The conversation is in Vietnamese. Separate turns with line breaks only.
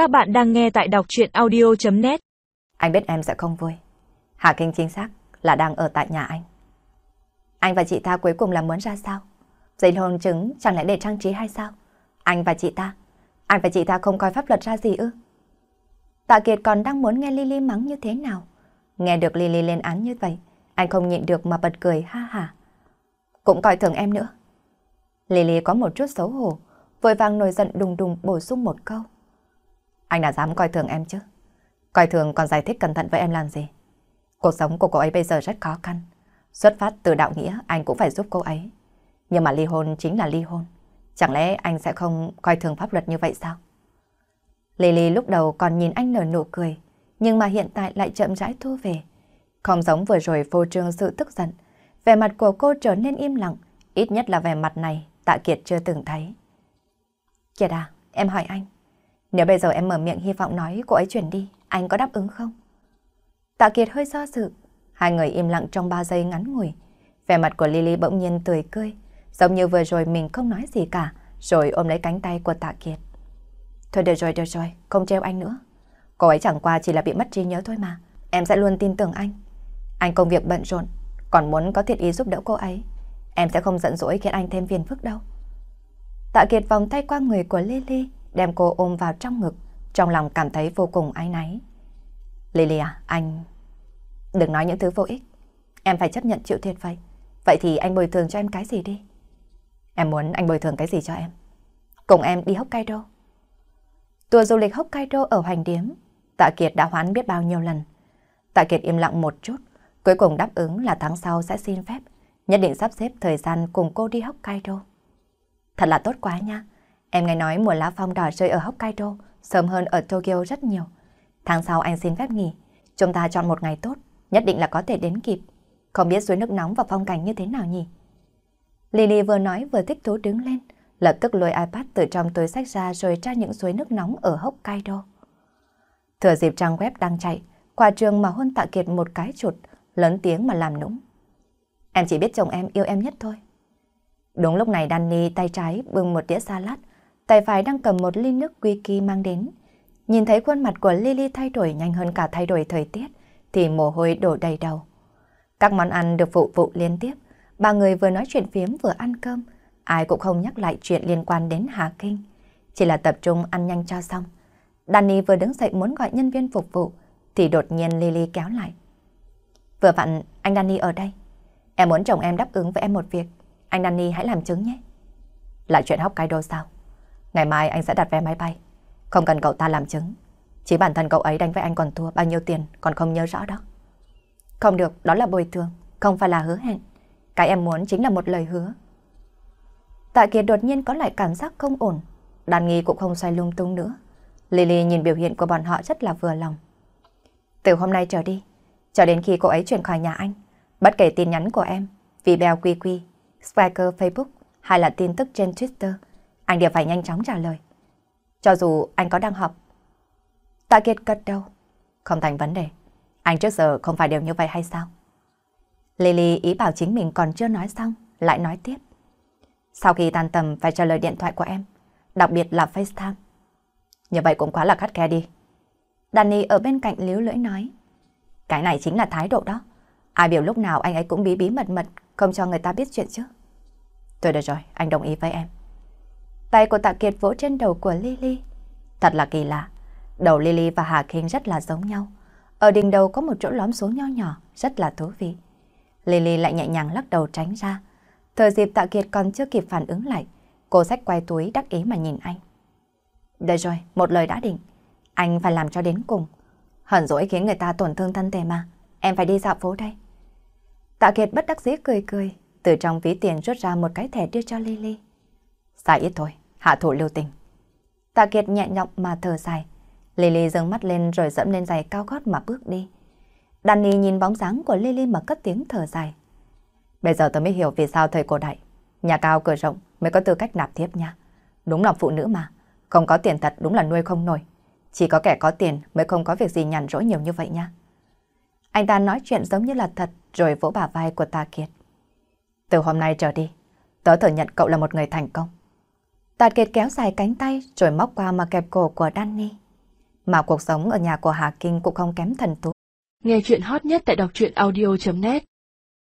Các bạn đang nghe tại đọc chuyện audio.net
Anh biết em sẽ không vui. Hà Kinh chính xác là đang ở tại nhà anh. Anh và chị ta cuối cùng là muốn ra sao? Giấy hôn chứng chẳng lẽ để trang trí hay sao? Anh và chị ta, anh và chị ta không coi pháp luật ra gì ư? Tạ Kiệt còn đang muốn nghe Lily mắng như thế nào? Nghe được Lily lên án như vậy, anh không nhịn được mà bật cười ha ha. Cũng coi thường em nữa. Lily có một chút xấu hổ, vội vàng nổi giận đùng đùng bổ sung một câu. Anh đã dám coi thường em chứ? Coi thường còn giải thích cẩn thận với em làm gì? Cuộc sống của cô ấy bây giờ rất khó khăn. Xuất phát từ đạo nghĩa, anh cũng phải giúp cô ấy. Nhưng mà ly hôn chính là ly hôn. Chẳng lẽ anh sẽ không coi thường pháp luật như vậy sao? Lily lúc đầu còn nhìn anh nở nụ cười, nhưng mà hiện tại lại chậm rãi thu về. Không giống vừa rồi vô trương sự tức giận. Vẻ mặt của cô trở nên im lặng, ít nhất là vẻ mặt này Tạ Kiệt chưa từng thấy. Kiệt à, em hỏi anh. Nếu bây giờ em mở miệng hy vọng nói cô ấy chuyển đi, anh có đáp ứng không? Tạ Kiệt hơi do dự. Hai người im lặng trong ba giây ngắn ngủi. Vẻ mặt của Lily bỗng nhiên tươi cười, giống như vừa rồi mình không nói gì cả, rồi ôm lấy cánh tay của Tạ Kiệt. Thôi được rồi, được rồi, không treo anh nữa. Cô ấy chẳng qua chỉ là bị mất trí nhớ thôi mà. Em sẽ luôn tin tưởng anh. Anh công việc bận rộn, còn muốn có thiện ý giúp đỡ cô ấy. Em sẽ không giận dỗi khiến anh thêm phiền phức đâu. Tạ Kiệt vòng tay qua người của Lily, đem cô ôm vào trong ngực, trong lòng cảm thấy vô cùng áy náy. Lily à, anh... Đừng nói những thứ vô ích. Em phải chấp nhận chịu thiệt vậy. Vậy thì anh bồi thường cho em cái gì đi? Em muốn anh bồi thường cái gì cho em? Cùng em đi Hokkaido. Tour du lịch Hokkaido ở Hoành Điếm, Tạ Kiệt đã hoán biết bao nhiêu lần. Tạ Kiệt im lặng một chút, cuối cùng đáp ứng là tháng sau sẽ xin phép, nhất định sắp xếp thời gian cùng cô đi Hokkaido. Thật là tốt quá nha. Em nghe nói mùa lá phong đỏ rơi ở Hokkaido sớm hơn ở Tokyo rất nhiều. Tháng sau anh xin phép nghỉ, chúng ta chọn một ngày tốt, nhất định là có thể đến kịp. Không biết suối nước nóng và phong cảnh như thế nào nhỉ? Lily vừa nói vừa thích thú đứng lên, lập tức lôi iPad từ trong túi sách ra rồi tra những suối nước nóng ở Hokkaido. Thừa dịp trang web đang chạy, qua trường mà hôn tạ kiệt một cái chuột, lớn tiếng mà làm nũng. Em chỉ biết chồng em yêu em nhất thôi. Đúng lúc này Danny tay trái bưng một đĩa salad, tay phải đang cầm một ly nước whisky mang đến. Nhìn thấy khuôn mặt của Lily thay đổi nhanh hơn cả thay đổi thời tiết, thì mồ hôi đổ đầy đầu. Các món ăn được phục vụ liên tiếp, ba người vừa nói chuyện phiếm vừa ăn cơm, ai cũng không nhắc lại chuyện liên quan đến Hà Kinh. Chỉ là tập trung ăn nhanh cho xong. Danny vừa đứng dậy muốn gọi nhân viên phục vụ, thì đột nhiên Lily kéo lại. Vừa vặn, anh Danny ở đây. Em muốn chồng em đáp ứng với em một việc. Anh Danny hãy làm chứng nhé. Là chuyện hóc cái đồ sao? Ngày mai anh sẽ đặt vé máy bay. Không cần cậu ta làm chứng. Chỉ bản thân cậu ấy đánh với anh còn thua bao nhiêu tiền còn không nhớ rõ đó. Không được, đó là bồi thường, không phải là hứa hẹn. Cái em muốn chính là một lời hứa. Tạ Kiệt đột nhiên có lại cảm giác không ổn. Đàn nghi cũng không xoay lung tung nữa. Lily nhìn biểu hiện của bọn họ rất là vừa lòng. Từ hôm nay trở đi, cho đến khi cô ấy chuyển khỏi nhà anh, bất kể tin nhắn của em, video quy quy, Spiker Facebook hay là tin tức trên Twitter, anh đều phải nhanh chóng trả lời. Cho dù anh có đang học, Tạ Kiệt cất đâu, Không thành vấn đề. Anh trước giờ không phải đều như vậy hay sao? Lily ý bảo chính mình còn chưa nói xong, lại nói tiếp. Sau khi tan tầm phải trả lời điện thoại của em, đặc biệt là FaceTime. Như vậy cũng quá là khắt khe đi. Danny ở bên cạnh liếu lưỡi nói. Cái này chính là thái độ đó. Ai biểu lúc nào anh ấy cũng bí bí mật mật, không cho người ta biết chuyện chứ. Tôi được rồi, anh đồng ý với em. Tay của Tạ Kiệt vỗ trên đầu của Lily. Thật là kỳ lạ. Đầu Lily và Hà Kinh rất là giống nhau. Ở đỉnh đầu có một chỗ lõm xuống nho nhỏ, rất là thú vị. Lily lại nhẹ nhàng lắc đầu tránh ra. Thời dịp Tạ Kiệt còn chưa kịp phản ứng lại, cô sách quay túi đắc ý mà nhìn anh. Được rồi, một lời đã định. Anh phải làm cho đến cùng. Hận dỗi khiến người ta tổn thương thân thể mà. Em phải đi dạo phố đây. Tạ Kiệt bất đắc dĩ cười cười, từ trong ví tiền rút ra một cái thẻ đưa cho Lily. Xài ít thôi, hạ thủ lưu tình. Tạ Kiệt nhẹ nhọc mà thở dài. Lily dâng mắt lên rồi dẫm lên giày cao gót mà bước đi. Danny nhìn bóng dáng của Lily mà cất tiếng thở dài. Bây giờ tôi mới hiểu vì sao thời cổ đại, nhà cao cửa rộng mới có tư cách nạp thiếp nha. Đúng là phụ nữ mà, không có tiền thật đúng là nuôi không nổi. Chỉ có kẻ có tiền mới không có việc gì nhàn rỗi nhiều như vậy nha. Anh ta nói chuyện giống như là thật rồi vỗ bả vai của Tạ Kiệt. Từ hôm nay trở đi, tớ thừa nhận cậu là một người thành công tạt Kiệt kéo dài cánh tay rồi móc qua mà kẹp cổ của Danny. Mà cuộc sống ở nhà của Hà Kinh cũng không kém thần tú.
Nghe chuyện hot nhất tại đọc truyện audio.net